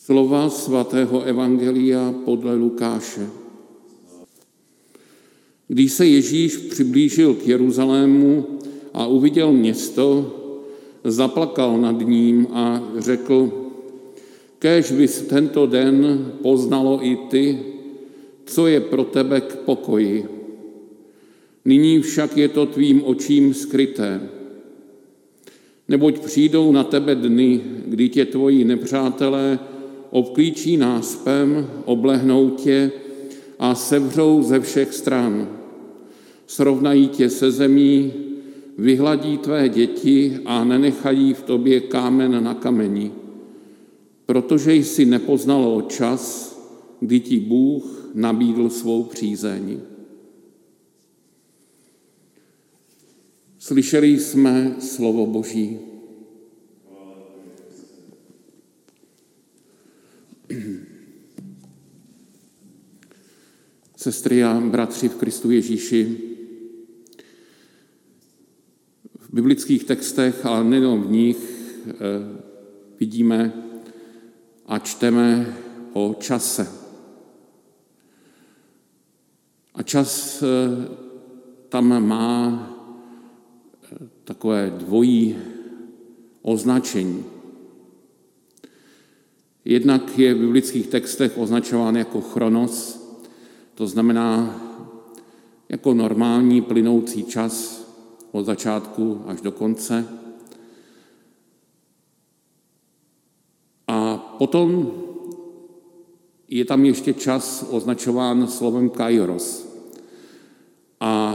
Slova svatého Evangelia podle Lukáše. Když se Ježíš přiblížil k Jeruzalému a uviděl město, zaplakal nad ním a řekl, Kéž bys tento den poznalo i ty, co je pro tebe k pokoji. Nyní však je to tvým očím skryté. Neboť přijdou na tebe dny, kdy tě tvoji nepřátelé obklíčí náspem, oblehnou tě a sevřou ze všech stran. Srovnají tě se zemí, vyhladí tvé děti a nenechají v tobě kámen na kameni, protože jsi nepoznal čas, kdy ti Bůh nabídl svou přízeň. Slyšeli jsme slovo Boží. Sestry a bratři v Kristu Ježíši, v biblických textech, ale nejenom v nich, eh, vidíme a čteme o čase. A čas eh, tam má eh, takové dvojí označení. Jednak je v biblických textech označován jako chronos, to znamená jako normální plynoucí čas od začátku až do konce. A potom je tam ještě čas označován slovem kairos. A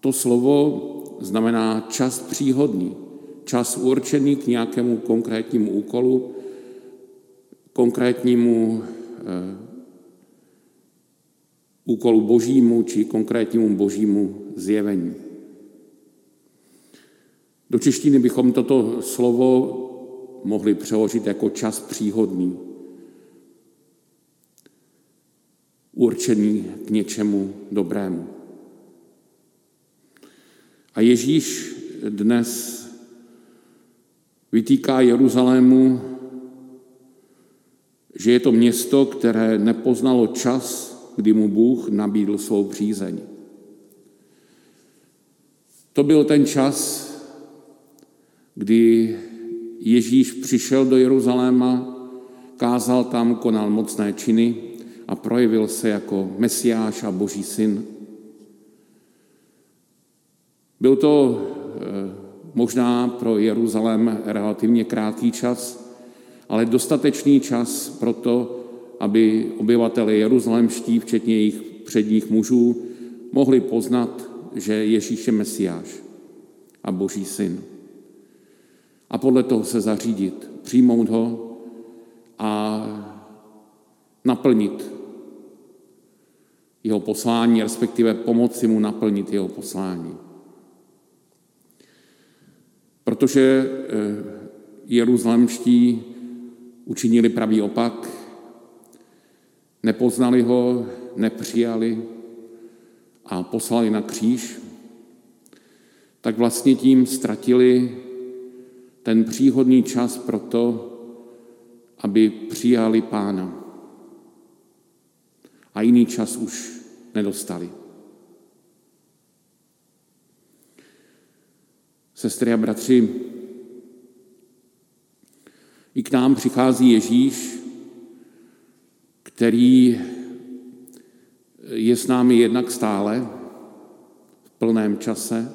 to slovo znamená čas příhodný, čas určený k nějakému konkrétnímu úkolu, konkrétnímu eh, úkolu božímu či konkrétnímu božímu zjevení. Do češtiny bychom toto slovo mohli přeložit jako čas příhodný, určený k něčemu dobrému. A Ježíš dnes vytýká Jeruzalému, že je to město, které nepoznalo čas kdy mu Bůh nabídl svou přízeň. To byl ten čas, kdy Ježíš přišel do Jeruzaléma, kázal tam, konal mocné činy a projevil se jako Mesiáš a Boží syn. Byl to eh, možná pro Jeruzalém relativně krátký čas, ale dostatečný čas pro to, aby obyvatele Jeruzalemští, včetně jejich předních mužů, mohli poznat, že Ježíš je Mesiáš a Boží syn. A podle toho se zařídit, přijmout ho a naplnit jeho poslání, respektive pomoci mu naplnit jeho poslání. Protože eh, jeruzalemští učinili pravý opak, Nepoznali ho, nepřijali a poslali na kříž, tak vlastně tím ztratili ten příhodný čas pro to, aby přijali pána. A jiný čas už nedostali. Sestry a bratři, i k nám přichází Ježíš který je s námi jednak stále v plném čase,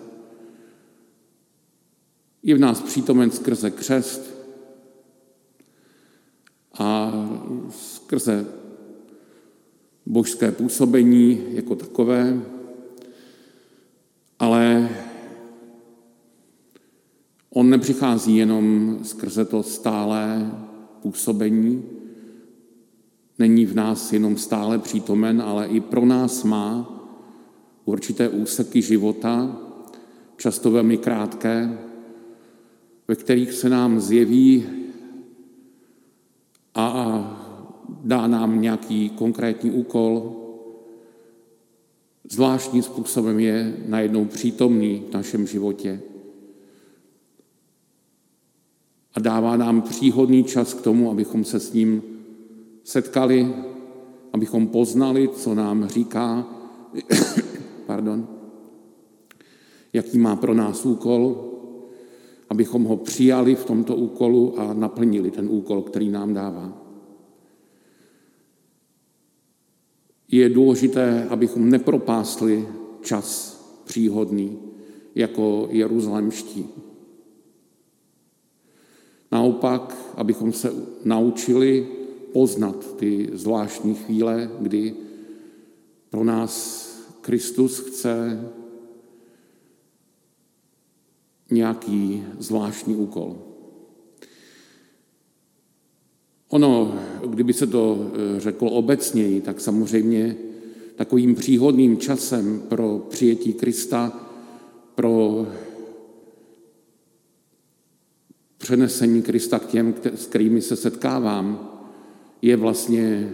je v nás přítomen skrze křest a skrze božské působení jako takové, ale on nepřichází jenom skrze to stálé působení, není v nás jenom stále přítomen, ale i pro nás má určité úseky života, často velmi krátké, ve kterých se nám zjeví a dá nám nějaký konkrétní úkol. Zvláštním způsobem je najednou přítomný v našem životě. A dává nám příhodný čas k tomu, abychom se s ním setkali, abychom poznali, co nám říká, pardon, jaký má pro nás úkol, abychom ho přijali v tomto úkolu a naplnili ten úkol, který nám dává. Je důležité, abychom nepropásli čas příhodný jako jeruzalemští. Naopak, abychom se naučili poznat ty zvláštní chvíle, kdy pro nás Kristus chce nějaký zvláštní úkol. Ono, kdyby se to eh, řeklo obecněji, tak samozřejmě takovým příhodným časem pro přijetí Krista, pro přenesení Krista k těm, s kterými se setkávám, je vlastně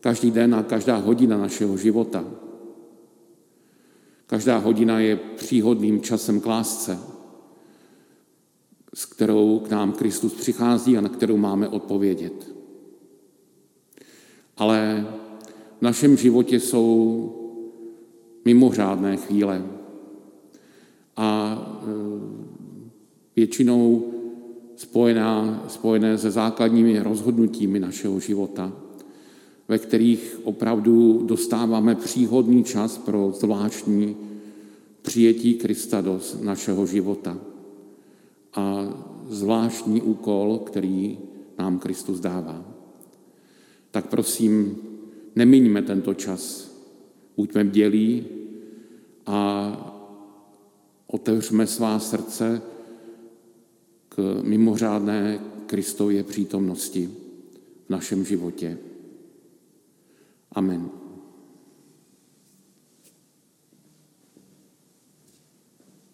každý den a každá hodina našeho života. Každá hodina je příhodným časem k lásce, s kterou k nám Kristus přichází a na kterou máme odpovědět. Ale v našem životě jsou mimořádné chvíle. A e, většinou spojená, spojené se základními rozhodnutími našeho života, ve kterých opravdu dostáváme příhodný čas pro zvláštní přijetí Krista do našeho života a zvláštní úkol, který nám Kristus dává. Tak prosím, nemiňme tento čas. Buďme bdělí a otevřme svá srdce k mimořádné Kristově přítomnosti v našem životě. Amen.